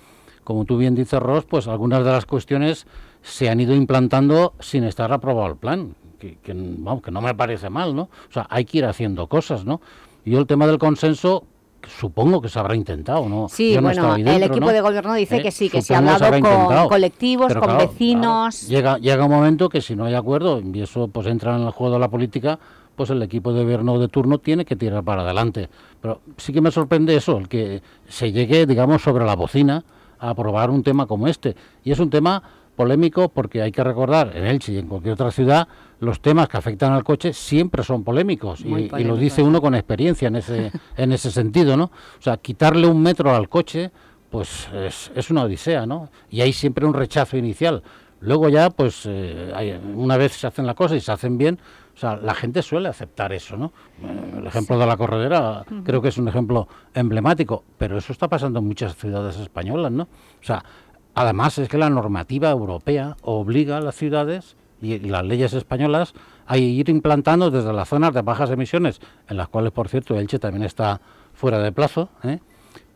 Como tú bien dices, Ross, pues algunas de las cuestiones se han ido implantando sin estar aprobado el plan, que, vamos, que no me parece mal, ¿no? O sea, hay que ir haciendo cosas, ¿no? Yo el tema del consenso supongo que se habrá intentado, ¿no? Sí, bueno, el equipo de gobierno dice ¿Eh? que sí, que se ha hablado con colectivos, con vecinos. Llega, llega un momento que si no hay acuerdo, y eso pues entra en el juego de la política, pues el equipo de gobierno de turno tiene que tirar para adelante. Pero sí que me sorprende eso, el que se llegue, digamos, sobre la bocina a aprobar un tema como este. Y es un tema polémico porque hay que recordar, en Elche y en cualquier otra ciudad, los temas que afectan al coche siempre son polémicos. y, lo dice uno con experiencia en ese, en ese sentido, ¿no? O sea, quitarle un metro al coche, pues es, es una odisea, ¿no? Y hay siempre un rechazo inicial. Luego ya, pues, eh, una vez se hacen las cosas y se hacen bien, o sea, la gente suele aceptar eso, ¿no? Eh, el ejemplo de la corredera creo que es un ejemplo emblemático, pero eso está pasando en muchas ciudades españolas, ¿no? O sea, además es que la normativa europea obliga a las ciudades y, las leyes españolas a ir implantando desde las zonas de bajas emisiones, en las cuales, por cierto, Elche también está fuera de plazo, ¿eh?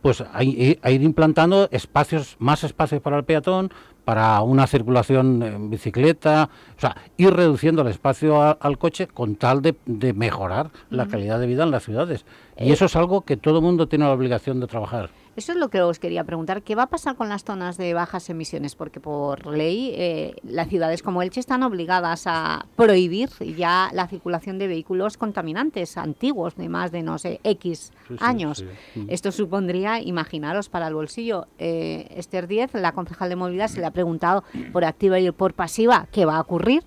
pues a, ir implantando espacios, más espacios para el peatón, para una circulación en bicicleta, o sea, ir reduciendo el espacio al coche con tal de, mejorar la calidad de vida en las ciudades. Y eh, eso es algo que todo el mundo tiene la obligación de trabajar. Eso es lo que os quería preguntar. ¿Qué va a pasar con las zonas de bajas emisiones? Porque por ley eh, las ciudades como Elche están obligadas a prohibir ya la circulación de vehículos contaminantes antiguos de más de, no sé, X años. Mm. Esto supondría, imaginaros, para el bolsillo. Eh, Esther Díez, la concejal de movilidad, se le ha preguntado por activa y por pasiva qué va a ocurrir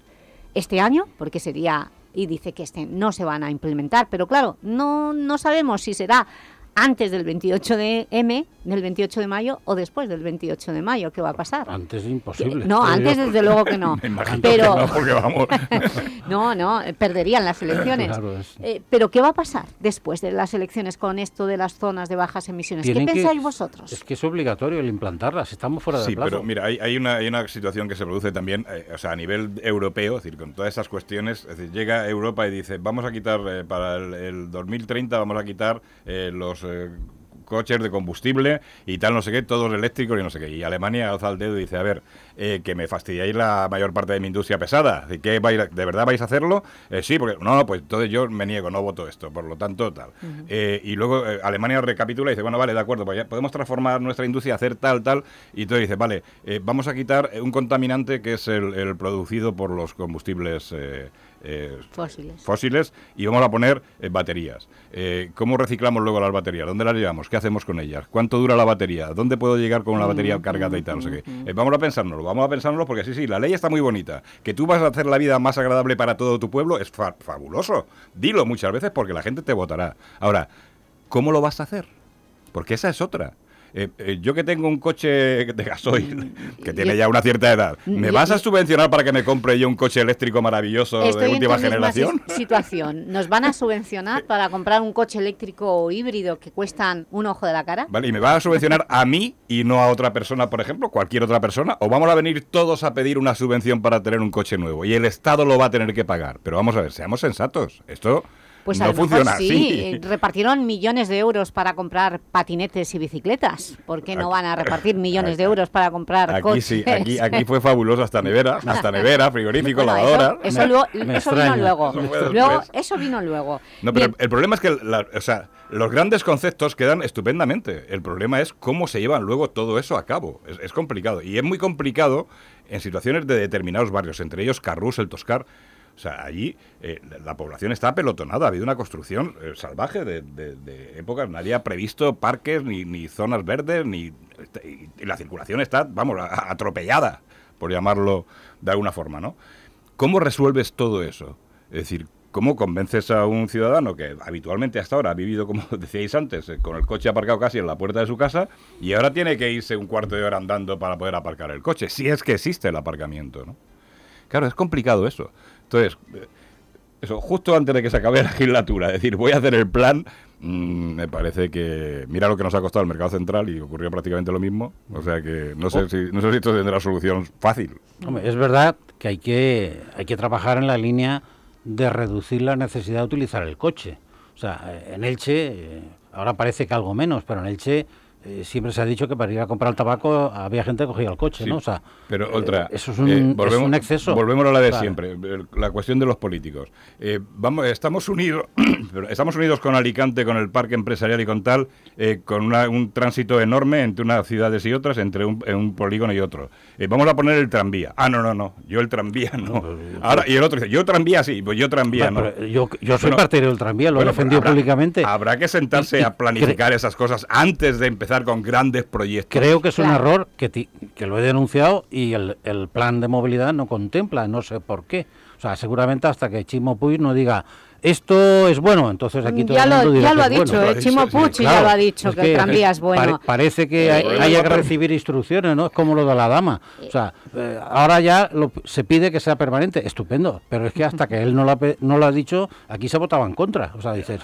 este año, porque sería y dice que este no se van a implementar, pero claro, no, no sabemos si será antes del 28 de M, del 28 de mayo o después del 28 de mayo, ¿qué va a pasar? Antes es imposible. No, antes desde luego que no. pero no, porque vamos. no, no, perderían las elecciones. Eh, pero ¿qué va a pasar después de las elecciones con esto de las zonas de bajas emisiones? ¿Qué pensáis vosotros? Es que es obligatorio el implantarlas, estamos fuera de sí, plazo. pero mira, hay, una, hay, una, situación que se produce también, eh, o sea, a nivel europeo, es decir, con todas esas cuestiones, es decir, llega Europa y dice, vamos a quitar eh, para el, el 2030, vamos a quitar los eh, coches de combustible y tal, no sé qué, todos eléctricos y no sé qué. Y Alemania alza el dedo y dice, a ver, eh, que me fastidiáis la mayor parte de mi industria pesada. ¿De verdad vais a hacerlo? Eh, sí, porque no, no, pues entonces yo me niego, no voto esto, por lo tanto, tal. y luego Alemania recapitula y dice, bueno, vale, de acuerdo, pues podemos transformar nuestra industria, hacer tal, tal. Y entonces dice, vale, vamos a quitar un contaminante que es el, producido por los combustibles eh, fósiles. fósiles y vamos a poner eh, baterías. Eh, ¿Cómo reciclamos luego las baterías? ¿Dónde las llevamos? ¿Qué hacemos con ellas? ¿Cuánto dura la batería? ¿Dónde puedo llegar con una batería cargada y tal? No sé qué. vamos a pensárnoslo, vamos a pensárnoslo porque sí, sí, la ley está muy bonita. Que tú vas a hacer la vida más agradable para todo tu pueblo es fabuloso. Dilo muchas veces porque la gente te votará. Ahora, ¿cómo lo vas a hacer? Porque esa es otra. Eh, eh, yo que tengo un coche de gasoil mm, que tiene ya una cierta edad, ¿me vas a subvencionar para que me compre yo un coche eléctrico maravilloso de última generación? situación. ¿Nos van a subvencionar para comprar un coche eléctrico o híbrido que cuestan un ojo de la cara? Vale, ¿y me va a subvencionar a mí y no a otra persona, por ejemplo, cualquier otra persona? ¿O vamos a venir todos a pedir una subvención para tener un coche nuevo y el Estado lo va a tener que pagar? Pero vamos a ver, seamos sensatos. Esto pues no funciona sí, repartieron millones de euros para comprar patinetes y bicicletas. ¿Por qué no van a repartir millones de euros para comprar aquí coches? Sí, aquí, aquí fue fabuloso, hasta nevera, hasta nevera, frigorífico, lavadora. Eso, luego, eso vino luego. luego eso vino luego. No, pero el problema es que o sea, los grandes conceptos quedan estupendamente. El problema es cómo se llevan luego todo eso a cabo. Es, es complicado. Y es muy complicado en situaciones de determinados barrios, entre ellos Carrús, el Toscar, o sea, allí eh, la población está apelotonada, ha habido una construcción eh, salvaje de, de, épocas, nadie ha previsto parques ni, zonas verdes, ni y, la circulación está, vamos, atropellada, por llamarlo de alguna forma, ¿no? ¿Cómo resuelves todo eso? Es decir, ¿cómo convences a un ciudadano que habitualmente hasta ahora ha vivido, como decíais antes, eh, con el coche aparcado casi en la puerta de su casa y ahora tiene que irse un cuarto de hora andando para poder aparcar el coche, si es que existe el aparcamiento, ¿no? Claro, es complicado eso. Entonces, eso, justo antes de que se acabe la legislatura, decir, voy a hacer el plan, mm, me parece que mira lo que nos ha costado el mercado central y ocurrió prácticamente lo mismo. O sea que no sé oh. si, no sé si esto tendrá solución fácil. es verdad que hay, que hay que trabajar en la línea de reducir la necesidad de utilizar el coche. O sea, en Elche, eh, ahora parece que algo menos, pero en Elche eh, siempre se ha dicho que para ir a comprar el tabaco había gente que cogía el coche, ¿no? O sea, pero eh, otra, eso es un, volvemos, exceso. Volvemos a la de siempre, la cuestión de los políticos. vamos, estamos unidos, estamos unidos con Alicante, con el parque empresarial y con tal, con un tránsito enorme entre unas ciudades y otras, entre un, polígono y otro. vamos a poner el tranvía. Ah, no, no, no, yo el tranvía no. Ahora, y el otro dice, yo tranvía sí, pues yo tranvía no. Yo, yo soy partidario del tranvía, lo he defendido públicamente. Habrá que sentarse a planificar esas cosas antes de empezar con grandes proyectos. Creo que es un error que, que lo he denunciado y el, plan de movilidad no contempla, no sé por qué. O sea, seguramente hasta que Chimo Puig no diga esto es bueno, entonces aquí todo ya el mundo lo, Ya lo ha dicho, eh, Chimo Puig ya lo ha dicho, que, el tranvía es bueno. parece que hay, haya que recibir instrucciones, ¿no? Es como lo de la dama. O sea, eh, ahora ya se pide que sea permanente, estupendo, pero es que hasta que él no lo, no lo ha dicho, aquí se votaba en contra. O sea, dices,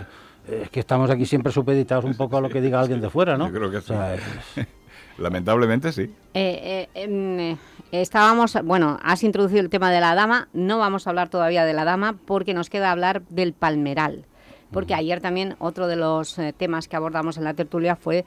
es que estamos aquí siempre supeditados un poco a lo que diga alguien de fuera, ¿no? Yo creo que sí. Lamentablemente sí. Eh, eh, em, estábamos, bueno, has introducido el tema de la dama, no vamos a hablar todavía de la dama porque nos queda hablar del palmeral. Porque ayer también otro de los eh, temas que abordamos en la tertulia fue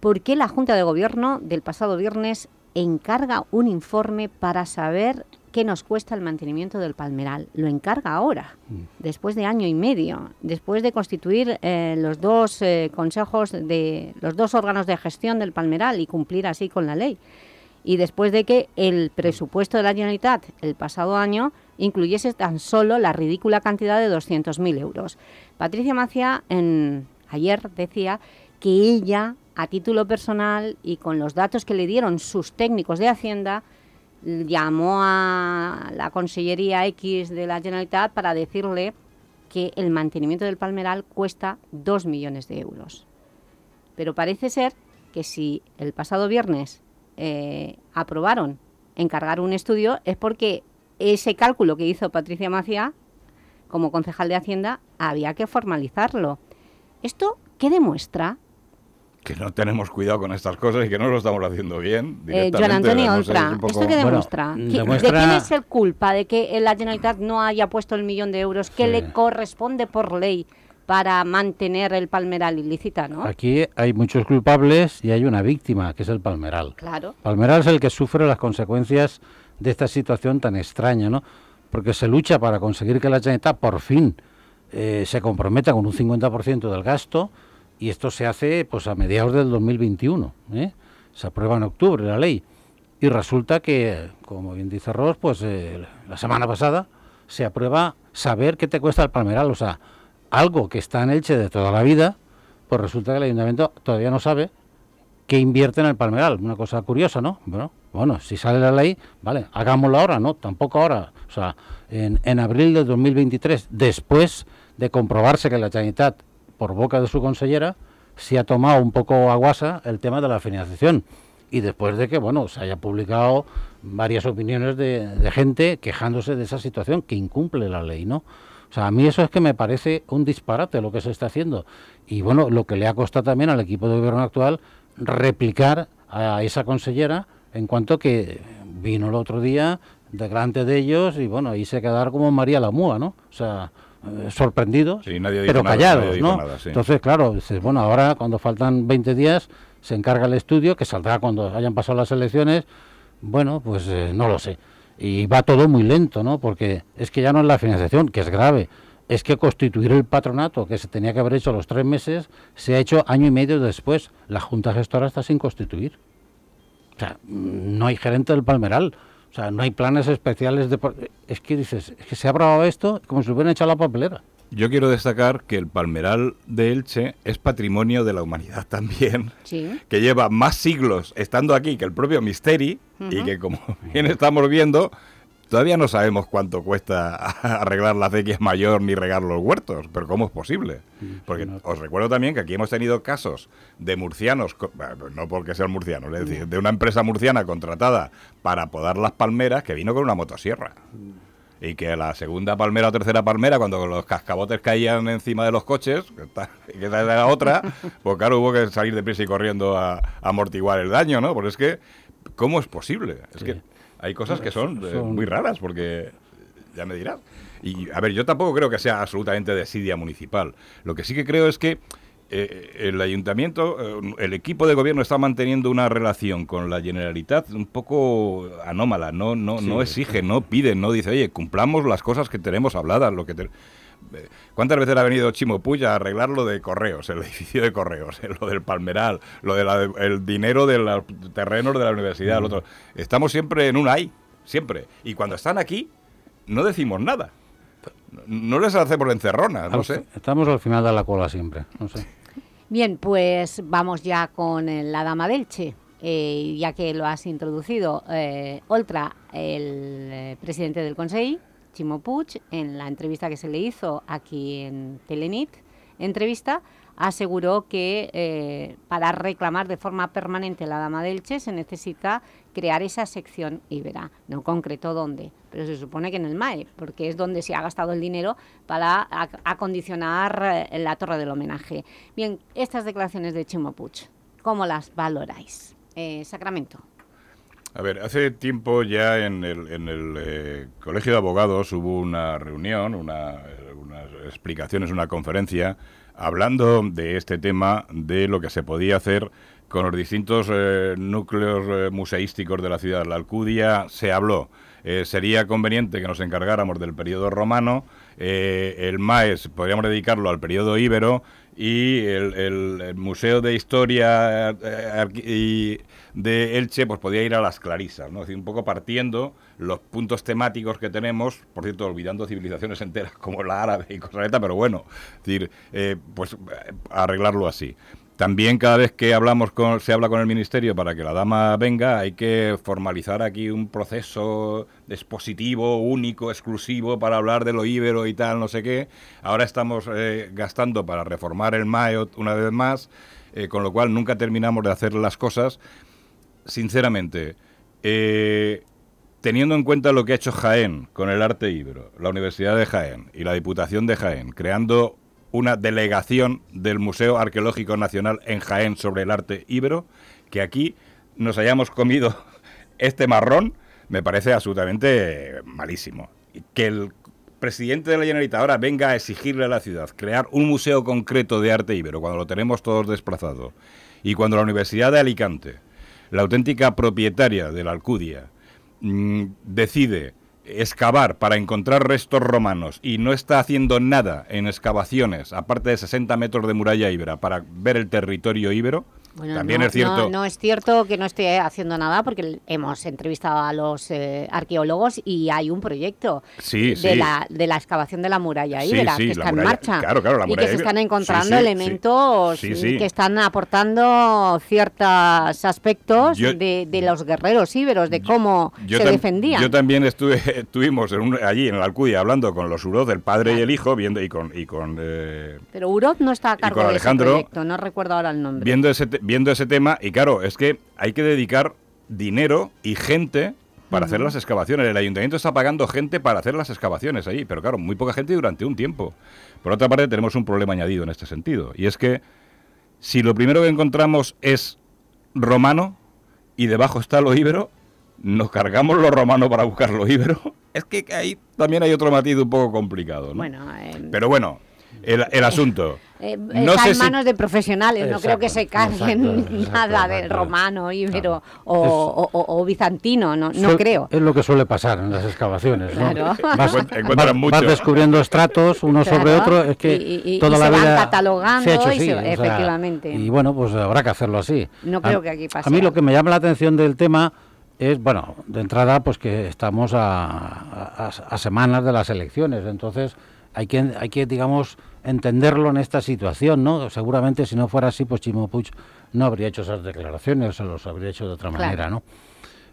por qué la Junta de Gobierno del pasado viernes encarga un informe para saber qué nos cuesta el mantenimiento del palmeral. Lo encarga ahora, después de año y medio, después de constituir eh, los dos eh, consejos, de los dos órganos de gestión del palmeral y cumplir así con la ley. Y después de que el presupuesto de la Generalitat el pasado año incluyese tan solo la ridícula cantidad de 200.000 euros. Patricia Macia ayer decía que ella, a título personal y con los datos que le dieron sus técnicos de Hacienda, llamó a la Consellería X de la Generalitat para decirle que el mantenimiento del palmeral cuesta 2 millones de euros. Pero parece ser que si el pasado viernes eh, aprobaron encargar un estudio es porque ese cálculo que hizo Patricia Macía como concejal de Hacienda había que formalizarlo. ¿Esto qué demuestra? Que no tenemos cuidado con estas cosas y que no lo estamos haciendo bien. Eh, Joan Antonio Oltra, ¿esto qué demuestra? ¿De quién es el culpa de que la Generalitat no haya puesto el millón de euros que le corresponde por ley para mantener el palmeral ilícita, ¿no? Aquí hay muchos culpables y hay una víctima, que es el palmeral. Claro. Palmeral es el que sufre las consecuencias de esta situación tan extraña, ¿no? Porque se lucha para conseguir que la Generalitat por fin eh, se comprometa con un 50% del gasto, y esto se hace pues a mediados del 2021. ¿eh? Se aprueba en octubre la ley. Y resulta que, como bien dice Ross, pues eh, la semana pasada se aprueba saber qué te cuesta el palmeral. O sea, algo que está en Elche de toda la vida, pues resulta que el ayuntamiento todavía no sabe qué invierte en el palmeral. Una cosa curiosa, ¿no? Bueno, bueno, si sale la ley, vale, hagámoslo ahora, ¿no? Tampoco ahora. O sea, en, en abril de 2023, después de comprobarse que la Generalitat por boca de su consellera, se ha tomado un poco aguasa el tema de la financiación. Y después de que, bueno, se haya publicado varias opiniones de, gente quejándose de esa situación que incumple la ley, ¿no? O sea, a mí eso es que me parece un disparate lo que se está haciendo. Y bueno, lo que le ha costado también al equipo de gobierno actual replicar a esa consellera en cuanto que vino el otro día delante de ellos y bueno, ahí se quedaron como María la Múa, ¿no? O sea, eh, sorprendidos, pero callados, ¿no? Entonces, claro, dices, bueno, ahora cuando faltan 20 días se encarga el estudio, que saldrá cuando hayan pasado las elecciones, bueno, pues eh, no lo sé. Y va todo muy lento, ¿no? Porque es que ya no es la financiación, que es grave, es que constituir el patronato, que se tenía que haber hecho los tres meses, se ha hecho año y medio después. La Junta Gestora está sin constituir. O sea, no hay gerente del Palmeral. O sea, no hay planes especiales de... Es que dices, es que se ha aprobado esto como si hubieran echado la papelera. Yo quiero destacar que el palmeral de Elche es patrimonio de la humanidad también, que lleva más siglos estando aquí que el propio Misteri y que como bien estamos viendo, Todavía no sabemos cuánto cuesta arreglar la acequia mayor ni regar los huertos, pero ¿cómo es posible? Porque os recuerdo también que aquí hemos tenido casos de murcianos, no porque sean murcianos, es decir, de una empresa murciana contratada para podar las palmeras que vino con una motosierra. Y que la segunda palmera o tercera palmera, cuando los cascabotes caían encima de los coches, que esa era la otra, pues claro, hubo que salir deprisa y corriendo a, amortiguar el daño, ¿no? Porque es que, ¿cómo es posible? Es que hay cosas que son, eh, muy raras, porque ya me dirás. Y a ver, yo tampoco creo que sea absolutamente desidia municipal. Lo que sí que creo es que eh, el ayuntamiento, eh, el equipo de gobierno está manteniendo una relación con la Generalitat un poco anómala, no, no, no exige, no pide, no dice, oye, cumplamos las cosas que tenemos habladas, lo que ¿Cuántas veces ha venido Chimo Puy a arreglar lo de correos, el edificio de correos, lo del palmeral, lo del dinero de los terrenos de la universidad, otro? Estamos siempre en un hay, siempre. Y cuando están aquí, no decimos nada. No les hacemos encerrona, no sé. Estamos al final de la cola siempre, no sé. Bien, pues vamos ya con la dama del Che. Eh, ya que lo has introducido. Eh, Oltra, el eh, presidente del Consejo, Chimo Puig, en la entrevista que se le hizo aquí en Telenit, entrevista, aseguró que eh, para reclamar de forma permanente la Dama del Che se necesita crear esa sección Ibera, no concreto dónde, pero se supone que en el MAE, porque es donde se ha gastado el dinero para acondicionar eh, la torre del homenaje. Bien, estas declaraciones de Chimo Puig, ¿cómo las valoráis? Eh, Sacramento. A ver, hace tiempo ya en el, en el eh, Colegio de Abogados hubo una reunión, una, unas explicaciones, una conferencia, hablando de este tema, de lo que se podía hacer con los distintos eh, núcleos eh, museísticos de la ciudad. La Alcudia se habló. sería conveniente que nos encargáramos del periodo romano, el MAES podríamos dedicarlo al periodo íbero y el, Museo de Historia y de Elche, pues podía ir a las clarisas, ¿no? Es decir, un poco partiendo los puntos temáticos que tenemos, por cierto, olvidando civilizaciones enteras como la árabe y cosas pero bueno, es decir, eh, pues eh, arreglarlo así. También cada vez que hablamos con, se habla con el ministerio para que la dama venga, hay que formalizar aquí un proceso expositivo, único, exclusivo para hablar de lo íbero y tal, no sé qué. Ahora estamos eh, gastando para reformar el MAE una vez más, con lo cual nunca terminamos de hacer las cosas sinceramente, eh, teniendo en cuenta lo que ha hecho Jaén con el arte ibero, la Universidad de Jaén y la Diputación de Jaén, creando una delegación del Museo Arqueológico Nacional en Jaén sobre el arte ibero, que aquí nos hayamos comido este marrón, me parece absolutamente malísimo. Que el presidente de la Generalitat ahora venga a exigirle a la ciudad crear un museo concreto de arte ibero, cuando lo tenemos todos desplazados, y cuando la Universidad de Alicante la auténtica propietaria de la Alcudia mm, decide excavar para encontrar restos romanos y no está haciendo nada en excavaciones, aparte de 60 metros de muralla íbera, para ver el territorio íbero, también no, es cierto. No, es cierto que no esté haciendo nada porque hemos entrevistado a los eh, arqueólogos y hay un proyecto de, La, de la excavación de la muralla íbera que está en marcha y que se están encontrando elementos que están aportando ciertos aspectos de, los guerreros íberos, de cómo se defendían. Yo también estuve, estuvimos allí en la Alcudia hablando con los Uroz, el padre y el hijo, viendo y con... Y con eh, Pero Uroz no está a cargo de ese proyecto, no recuerdo ahora el nombre. Viendo ese viendo ese tema y claro, es que hay que dedicar dinero y gente para hacer las excavaciones. El ayuntamiento está pagando gente para hacer las excavaciones ahí, pero claro, muy poca gente durante un tiempo. Por otra parte, tenemos un problema añadido en este sentido, y es que si lo primero que encontramos es romano y debajo está lo íbero, nos cargamos lo romano para buscar lo íbero. Es que ahí también hay otro matiz un poco complicado. ¿no? Bueno, em, Pero bueno, el, asunto. Eh, está en manos de profesionales, no creo que se carguen nada del romano, ibero o, bizantino, no, no creo. Es lo que suele pasar en las excavaciones, Claro. Vas, descubriendo estratos uno sobre otro, es que y, toda la vida catalogando, se ha hecho así, efectivamente. y bueno, pues habrá que hacerlo así. No creo que aquí pase. A mí lo que me llama la atención del tema es, bueno, de entrada, pues que estamos a, a semanas de las elecciones, entonces hay que, hay que, digamos, entenderlo en esta situación, ¿no? Seguramente si no fuera así, pues Chimo Puig no habría hecho esas declaraciones, o los habría hecho de otra manera, ¿no?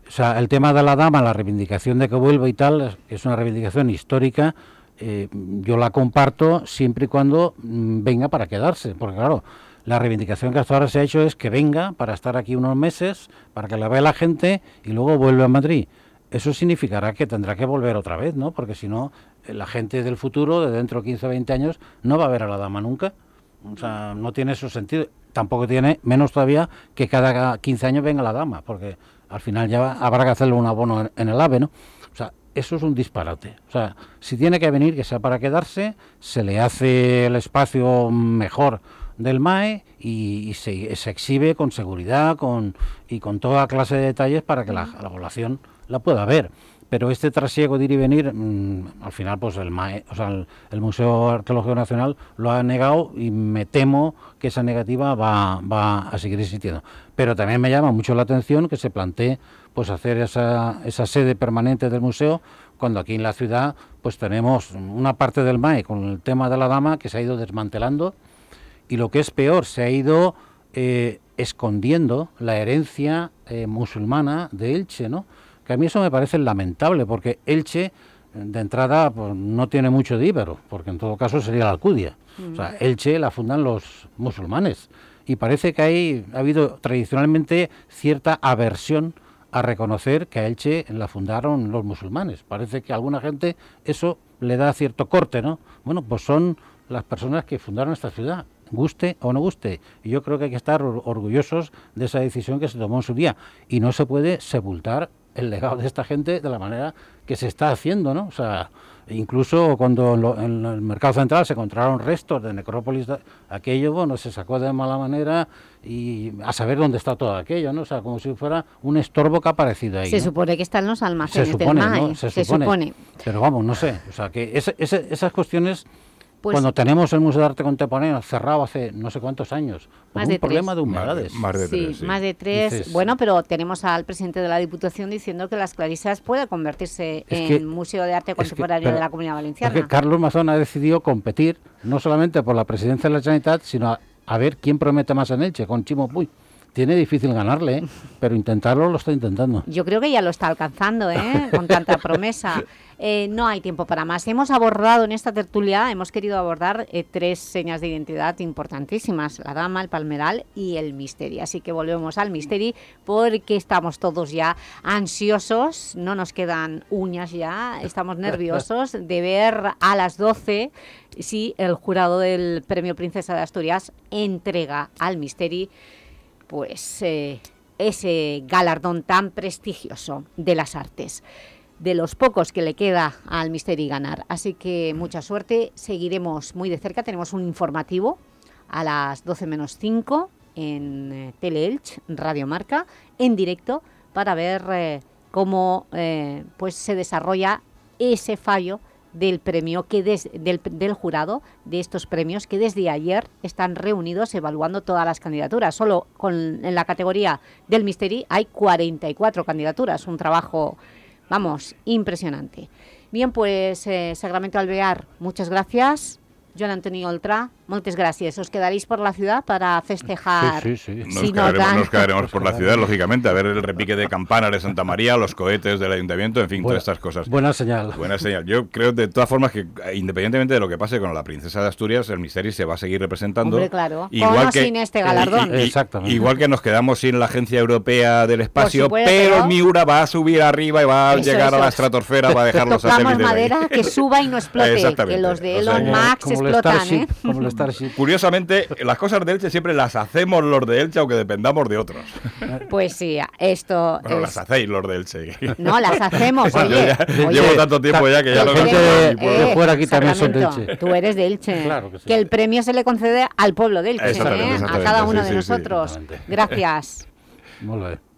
O sea, el tema de la dama, la reivindicación de que vuelva y tal, es una reivindicación histórica. Eh, yo la comparto siempre y cuando mm, venga para quedarse, porque claro, la reivindicación que hasta ahora se ha hecho es que venga para estar aquí unos meses, para que la vea la gente y luego vuelva a Madrid. Eso significará que tendrá que volver otra vez, ¿no? Porque si no, la gente del futuro, de dentro de 15 o 20 años, no va a ver a la dama nunca. O sea, no tiene su sentido. Tampoco tiene, menos todavía, que cada 15 años venga la dama, porque al final ya habrá que hacerle un abono en, el AVE, ¿no? O sea, eso es un disparate. O sea, si tiene que venir, que sea para quedarse, se le hace el espacio mejor del MAE y, se, exhibe con seguridad con, y con toda clase de detalles para que la, población la pueda ver. Pero este trasiego de ir y venir, mm, al final, pues el, MAE, o sea, el, Museo Arqueológico Nacional lo ha negado y me temo que esa negativa va, va a seguir existiendo. Pero también me llama mucho la atención que se plantee pues hacer esa, esa sede permanente del museo cuando aquí en la ciudad pues tenemos una parte del MAE con el tema de la dama que se ha ido desmantelando y lo que es peor, se ha ido eh, escondiendo la herencia eh, musulmana de Elche, ¿no? Que a mí eso me parece lamentable, porque Elche, de entrada, pues, no tiene mucho de íbero, porque en todo caso sería la Alcudia. O sea, Elche la fundan los musulmanes. Y parece que hay, ha habido tradicionalmente cierta aversión a reconocer que a Elche la fundaron los musulmanes. Parece que a alguna gente eso le da cierto corte, ¿no? Bueno, pues son las personas que fundaron esta ciudad guste o no guste. Y yo creo que hay que estar orgullosos de esa decisión que se tomó en su día. Y no se puede sepultar el legado de esta gente de la manera que se está haciendo, ¿no? O sea, incluso cuando en, el mercado central se encontraron restos de necrópolis, aquello, bueno, se sacó de mala manera y a saber dónde está todo aquello, ¿no? O sea, como si fuera un estorbo que ha aparecido ahí. Se supone que están los almacenes se supone, ¿no? Se, supone. Pero vamos, no sé, o sea, que esas cuestiones pues Cuando tenemos el Museo de Arte Contemporáneo cerrado hace no sé cuántos años, por un problema de humedades. Más de, tres. Sí, más de tres. bueno, pero tenemos al presidente de la Diputación diciendo que las clarisas puede convertirse en Museo de Arte Contemporáneo de la Comunidad Valenciana. Porque Carlos Mazón ha decidido competir no solamente por la presidencia de la Generalitat, sino a, ver quién promete más en Elche, con Chimo Puy tiene difícil ganarle, ¿eh? pero intentarlo lo está intentando. Yo creo que ya lo está alcanzando, ¿eh? con tanta promesa. Eh, no hay tiempo para más. Hemos abordado en esta tertulia, hemos querido abordar eh, tres señas de identidad importantísimas, la dama, el palmeral y el misterio. Así que volvemos al misterio porque estamos todos ya ansiosos, no nos quedan uñas ya, estamos nerviosos de ver a las 12 si el jurado del Premio Princesa de Asturias entrega al misterio pues, eh, ese galardón tan prestigioso de las artes de los pocos que le queda al Misteri ganar. Así que mucha suerte, seguiremos muy de cerca, tenemos un informativo a las 12 menos 5 en eh, Teleelch, Radio Marca, en directo, para ver eh, cómo pues se desarrolla ese fallo del premio que del, del, jurado de estos premios que desde ayer están reunidos evaluando todas las candidaturas. Solo con, en la categoría del Misteri hay 44 candidaturas, un trabajo Vamos, impresionante. Bien, pues, eh, Sacramento Alvear, muchas gracias. Joan Antonio Oltra, muchas gracias. Os quedaréis por la ciudad para festejar. Sí, sí, sí. Nos, quedaremos, por la ciudad, lógicamente, a ver el repique de campanas de Santa María, los cohetes del ayuntamiento, en fin, todas estas cosas. Buena señal. Buena señal. Yo creo, de todas formas, que independientemente de lo que pase con la princesa de Asturias, el misterio se va a seguir representando. Hombre, claro. Igual que, sin este galardón. Exactamente. Igual que nos quedamos sin la Agencia Europea del Espacio, pero el Miura va a subir arriba y va a llegar a la estratosfera para dejar los satélites. madera que suba y no explote, que los de Elon Musk explotan, ¿eh? Como Starship. Curiosamente, las cosas de Elche siempre las hacemos los de Elche, aunque dependamos de otros. Pues sí, esto Bueno, las hacéis los de Elche. No, las hacemos, oye. Llevo tanto tiempo ya que ya lo de, de fuera aquí también son de Elche. Tú eres de Elche. Claro que, sí. que el premio se le concede al pueblo de Elche, ¿eh? a cada uno de nosotros. Gracias. Muy bien.